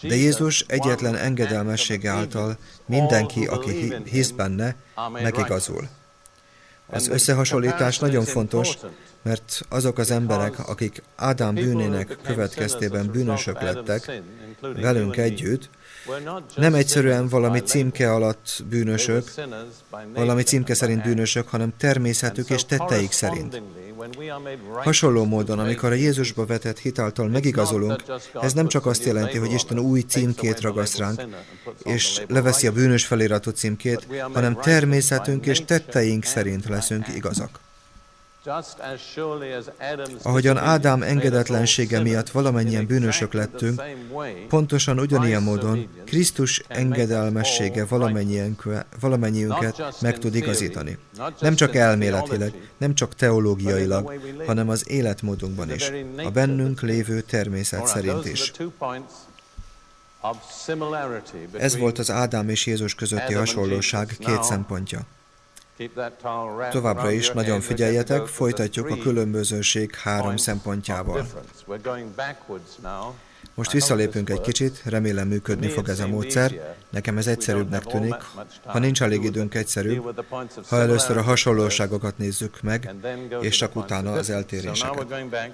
De Jézus egyetlen engedelmessége által mindenki, aki hisz benne, megigazul. Az összehasonlítás nagyon fontos, mert azok az emberek, akik Ádám bűnének következtében bűnösök lettek, velünk együtt, nem egyszerűen valami címke alatt bűnösök, valami címke szerint bűnösök, hanem természetük és tetteik szerint. Hasonló módon, amikor a Jézusba vetett hitáltal megigazolunk, ez nem csak azt jelenti, hogy Isten új címkét ragaszt ránk, és leveszi a bűnös feliratú címkét, hanem természetünk és tetteink szerint leszünk igazak. Ahogyan Ádám engedetlensége miatt valamennyien bűnösök lettünk, pontosan ugyanilyen módon Krisztus engedelmessége valamennyiünket meg tud igazítani. Nem csak elméletileg, nem csak teológiailag, hanem az életmódunkban is, a bennünk lévő természet szerint is. Ez volt az Ádám és Jézus közötti hasonlóság két szempontja. Továbbra is nagyon figyeljetek, folytatjuk a különbözőség három szempontjával. Most visszalépünk egy kicsit, remélem működni fog ez a módszer. Nekem ez egyszerűbbnek tűnik. Ha nincs elég időnk egyszerűbb, ha először a hasonlóságokat nézzük meg, és csak utána az eltéréseket.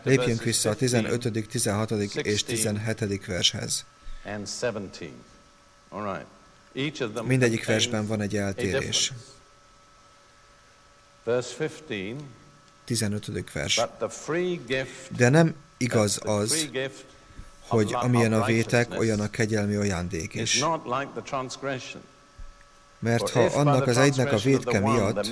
Lépjünk vissza a 15., 16. és 17. vershez. Mindegyik versben van egy eltérés. 15. vers. De nem igaz az, hogy amilyen a vétek, olyan a kegyelmi ajándék is. Mert ha annak az egynek a vétke miatt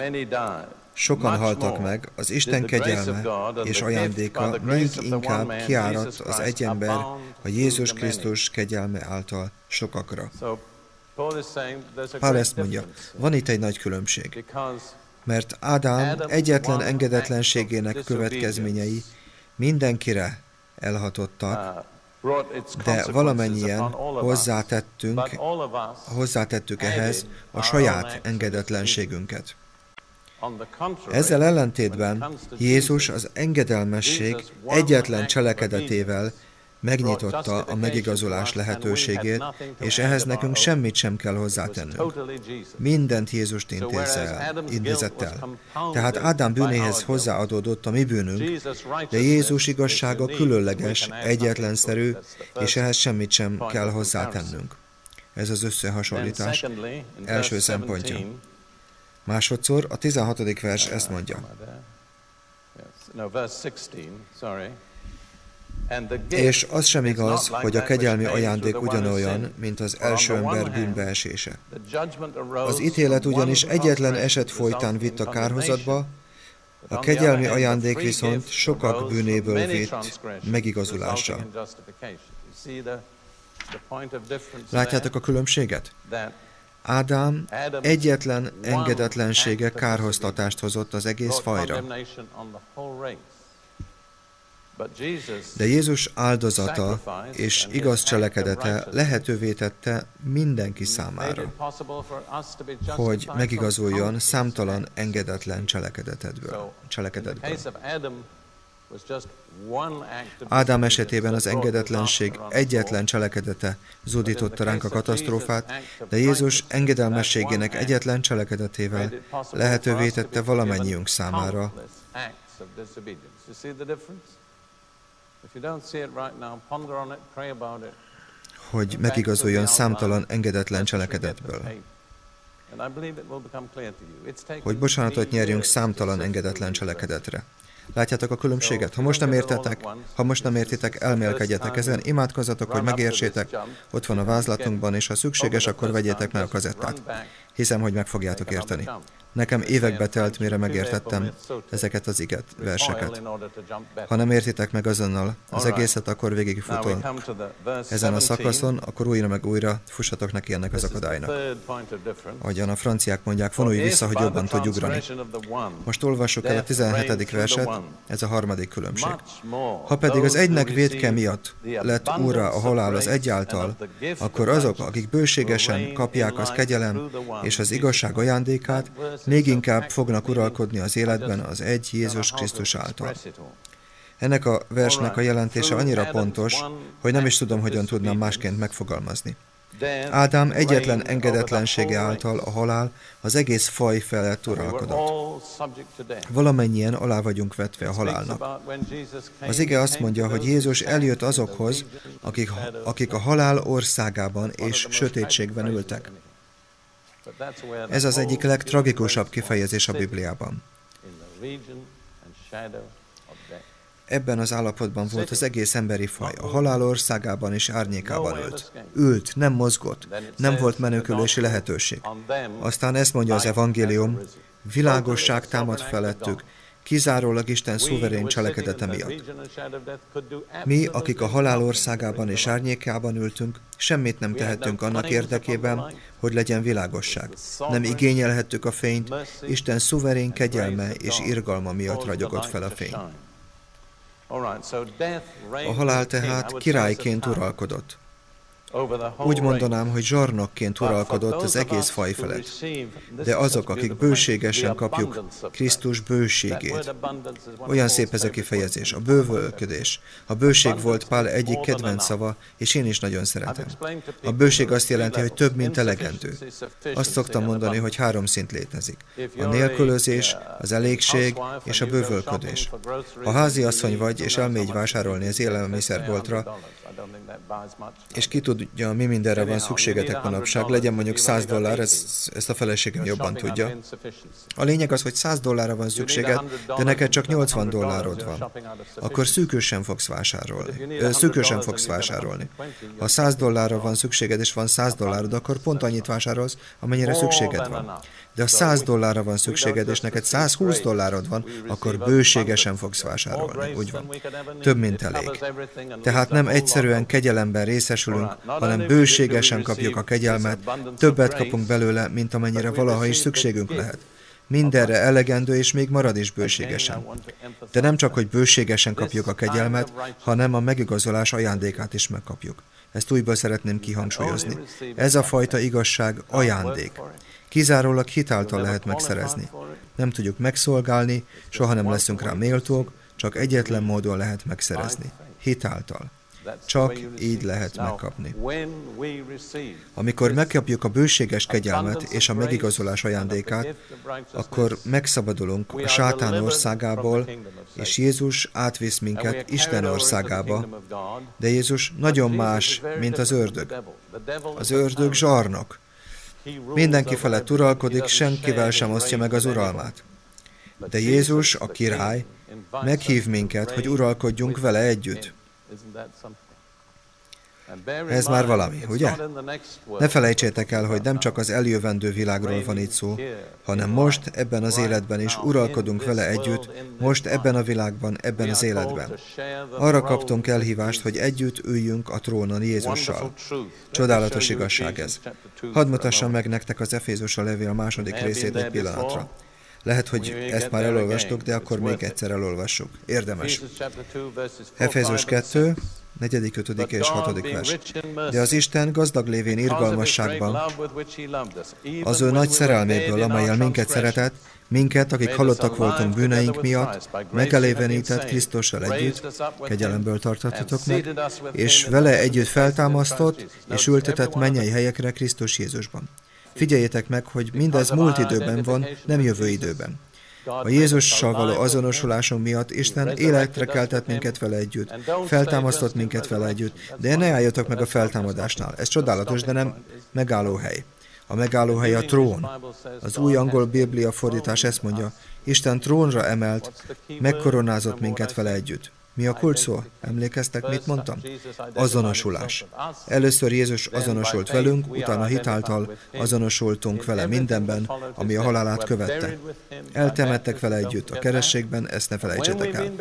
sokan haltak meg, az Isten kegyelme és ajándéka még inkább kiáradt az egy ember a Jézus Krisztus kegyelme által sokakra. Pál ezt mondja, van itt egy nagy különbség, mert Ádám egyetlen engedetlenségének következményei mindenkire elhatottak, de valamennyien hozzátettünk, hozzátettük ehhez a saját engedetlenségünket. Ezzel ellentétben Jézus az engedelmesség egyetlen cselekedetével megnyitotta a megigazolás lehetőségét, és ehhez nekünk semmit sem kell hozzátennünk. Mindent Jézust intézze el, intézett el. Tehát Ádám bűnéhez hozzáadódott a mi bűnünk, de Jézus igazsága különleges, egyetlenszerű, és ehhez semmit sem kell hozzátennünk. Ez az összehasonlítás első szempontja. Másodszor a 16. vers ezt mondja. És az sem igaz, hogy a kegyelmi ajándék ugyanolyan, mint az első ember bűnbeesése. Az ítélet ugyanis egyetlen eset folytán vitt a kárhozatba, a kegyelmi ajándék viszont sokak bűnéből vitt megigazulásra. Látjátok a különbséget? Ádám egyetlen engedetlensége kárhoztatást hozott az egész fajra. De Jézus áldozata és igaz cselekedete lehetővé tette mindenki számára, hogy megigazuljon számtalan engedetlen cselekedetből. cselekedetből. Ádám esetében az engedetlenség egyetlen cselekedete zúdította ránk a katasztrófát, de Jézus engedelmességének egyetlen cselekedetével lehetővé tette valamennyiünk számára, hogy megigazoljon számtalan engedetlen cselekedetből. Hogy bocsánatot nyerjünk számtalan engedetlen cselekedetre. Látjátok a különbséget? Ha most nem értetek, ha most nem értitek, elmélkedjetek ezen, imádkozzatok, hogy megértsétek, ott van a vázlatunkban, és ha szükséges, akkor vegyétek meg a kazettát. Hiszem, hogy meg fogjátok érteni. Nekem évekbe telt, mire megértettem ezeket az iget, verseket. Ha nem értitek meg azonnal az egészet, akkor végigfutok ezen a szakaszon, akkor újra meg újra fussatok neki ennek az akadálynak. Ahogyan a franciák mondják, vonulj vissza, hogy jobban tudj ugrani. Most olvassuk el a 17. verset, ez a harmadik különbség. Ha pedig az egynek védke miatt lett úrra a halál az egyáltal, akkor azok, akik bőségesen kapják az kegyelem és az igazság ajándékát, még inkább fognak uralkodni az életben az egy Jézus Krisztus által. Ennek a versnek a jelentése annyira pontos, hogy nem is tudom, hogyan tudnám másként megfogalmazni. Ádám egyetlen engedetlensége által a halál az egész faj felett uralkodott. Valamennyien alá vagyunk vetve a halálnak. Az ige azt mondja, hogy Jézus eljött azokhoz, akik, akik a halál országában és sötétségben ültek. Ez az egyik legtragikusabb kifejezés a Bibliában. Ebben az állapotban volt az egész emberi faj. A halál országában és árnyékában ült. Ült, nem mozgott, nem volt menekülési lehetőség. Aztán ezt mondja az evangélium, világosság támad felettük, kizárólag Isten szuverén cselekedete miatt. Mi, akik a halál országában és árnyékában ültünk, semmit nem tehetünk annak érdekében, hogy legyen világosság. Nem igényelhettük a fényt, Isten szuverén kegyelme és irgalma miatt ragyogott fel a fény. A halál tehát királyként uralkodott. Úgy mondanám, hogy zsarnokként uralkodott az egész faj felett. De azok, akik bőségesen kapjuk Krisztus bőségét, olyan szép ez a kifejezés, a bővölködés. A bőség volt Pál egyik kedvenc szava, és én is nagyon szeretem. A bőség azt jelenti, hogy több, mint elegendő. Azt szoktam mondani, hogy három szint létezik. A nélkülözés, az elégség és a bővölködés. Ha házi asszony vagy, és elmégy vásárolni az élelmiszerboltra, és ki tudja, mi mindenre van szükségetek manapság, legyen mondjuk 100 dollár, ez, ezt a feleségem jobban tudja. A lényeg az, hogy 100 dollárra van szükséged, de neked csak 80 dollárod van. Akkor szűkösen fogsz vásárolni. Szűkösen fogsz vásárolni. Ha 100 dollárra van szükséged, és van 100 dollárod, akkor pont annyit vásárolsz, amennyire szükséged van. De ha 100 dollárra van szükséged, és neked 120 dollárod van, akkor bőségesen fogsz vásárolni. Úgy van. Több, mint elég. Tehát nem egyszerűen kegyelemben részesülünk, hanem bőségesen kapjuk a kegyelmet, többet kapunk belőle, mint amennyire valaha is szükségünk lehet. Mindenre elegendő, és még marad is bőségesen. De nem csak, hogy bőségesen kapjuk a kegyelmet, hanem a megigazolás ajándékát is megkapjuk. Ezt újból szeretném kihangsúlyozni. Ez a fajta igazság ajándék. Kizárólag hitáltal lehet megszerezni. Nem tudjuk megszolgálni, soha nem leszünk rá méltók, csak egyetlen módon lehet megszerezni. Hitáltal. Csak így lehet megkapni. Amikor megkapjuk a bőséges kegyelmet és a megigazolás ajándékát, akkor megszabadulunk a sátán országából, és Jézus átvisz minket Isten országába, de Jézus nagyon más, mint az ördög. Az ördög zsarnok. Mindenki felett uralkodik, senkivel sem osztja meg az uralmát. De Jézus, a király, meghív minket, hogy uralkodjunk vele együtt. Ez már valami, ugye? Ne felejtsétek el, hogy nem csak az eljövendő világról van itt szó, hanem most, ebben az életben is uralkodunk vele együtt, most ebben a világban, ebben az életben. Arra kaptunk elhívást, hogy együtt üljünk a trónon Jézussal. Csodálatos igazság ez. Hadd mutassam meg nektek az Efézus a levél második részét egy pillanatra. Lehet, hogy ezt már elolvastuk, de akkor még egyszer elolvassuk. Érdemes. Efézus 2, negyedik, ötödik és hatodik vers. De az Isten gazdag lévén irgalmasságban, az ő nagy szerelméből, amelyel minket szeretett, minket, akik halottak voltunk bűneink miatt, megelévenített Krisztussal együtt, kegyelemből tarthatok meg, és vele együtt feltámasztott, és ültetett mennyei helyekre Krisztus Jézusban. Figyeljétek meg, hogy mindez múlt időben van, nem jövő időben. A Jézussal való azonosulásunk miatt Isten életre keltett minket vele együtt, feltámasztott minket vele együtt, de ne álljatok meg a feltámadásnál. Ez csodálatos, de nem megálló hely. A megálló hely a trón. Az új angol biblia fordítás ezt mondja, Isten trónra emelt, megkoronázott minket vele együtt. Mi a kulcs? Emlékeztek, mit mondtam? Azonosulás. Először Jézus azonosult velünk, utána hitáltal azonosultunk vele mindenben, ami a halálát követte. Eltemettek vele együtt a kerességben, ezt ne felejtsetek el.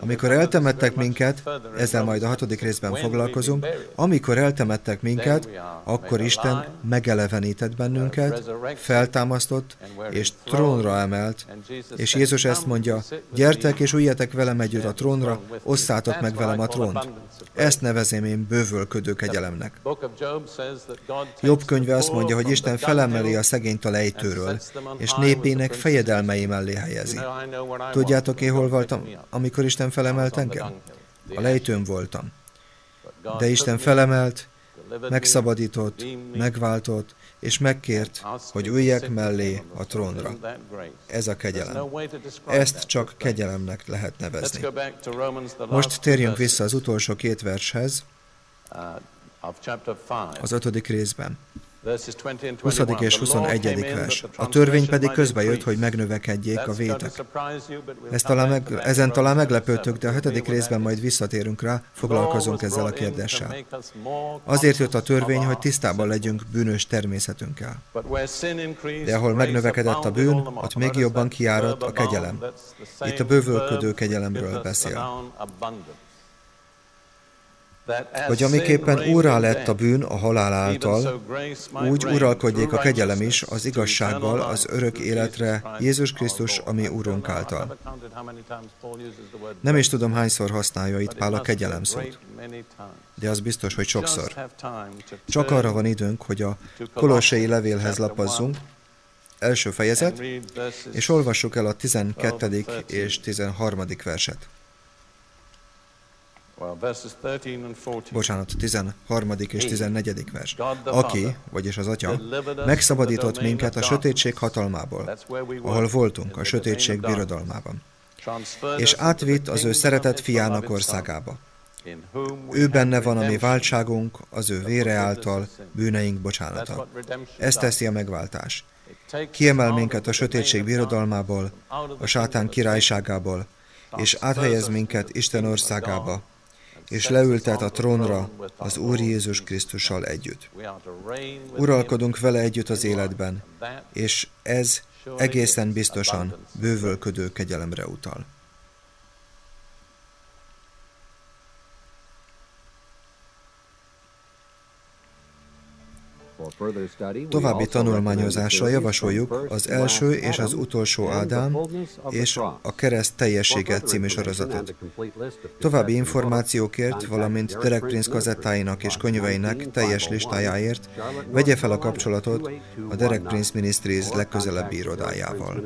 Amikor eltemettek minket, ezzel majd a hatodik részben foglalkozunk, amikor eltemettek minket, akkor Isten megelevenített bennünket, feltámasztott és trónra emelt, és Jézus ezt mondja, gyertek és üljetek velem együtt a trónra, osszátok meg velem a trónt. Ezt nevezem én bővölködő kegyelemnek. Jobb könyve azt mondja, hogy Isten felemeli a szegényt a lejtőről, és népének fejedelmei mellé helyezi. Tudjátok én hol voltam, amikor Isten felemelt engem? A lejtőn voltam. De Isten felemelt, megszabadított, megváltott, és megkért, hogy üljek mellé a trónra. Ez a kegyelem. Ezt csak kegyelemnek lehet nevezni. Most térjünk vissza az utolsó két vershez, az ötödik részben. 20. és 21. vers. A törvény pedig közbejött, hogy megnövekedjék a vétek. Ezt talán meg, ezen talán meglepődtök, de a hetedik részben majd visszatérünk rá, foglalkozunk ezzel a kérdéssel. Azért jött a törvény, hogy tisztában legyünk bűnös természetünkkel. De ahol megnövekedett a bűn, ott még jobban kiáradt a kegyelem. Itt a bővölködő kegyelemről beszél. Hogy amiképpen úrá lett a bűn a halál által, úgy uralkodjék a kegyelem is az igazsággal az örök életre Jézus Krisztus, ami Úrunk által. Nem is tudom, hányszor használja itt Pál a kegyelem szót, de az biztos, hogy sokszor. Csak arra van időnk, hogy a kolossai levélhez lapazzunk, első fejezet, és olvassuk el a 12. és 13. verset. Bocsánat, 13. és 14. vers. Aki, vagyis az Atya, megszabadított minket a sötétség hatalmából, ahol voltunk, a sötétség birodalmában, és átvitt az ő szeretett fiának országába. Ő benne van a mi váltságunk, az ő vére által bűneink bocsánata. Ez teszi a megváltás. Kiemel minket a sötétség birodalmából, a sátán királyságából, és áthelyez minket Isten országába, és leültet a trónra az Úr Jézus Krisztussal együtt. Uralkodunk vele együtt az életben, és ez egészen biztosan bővölködő kegyelemre utal. További tanulmányozásra javasoljuk az első és az utolsó Ádám és a kereszt teljessége című sorozatot. További információkért, valamint Derek Prince kazettáinak és könyveinek teljes listájáért vegye fel a kapcsolatot a Derek Prince Ministries legközelebbi irodájával.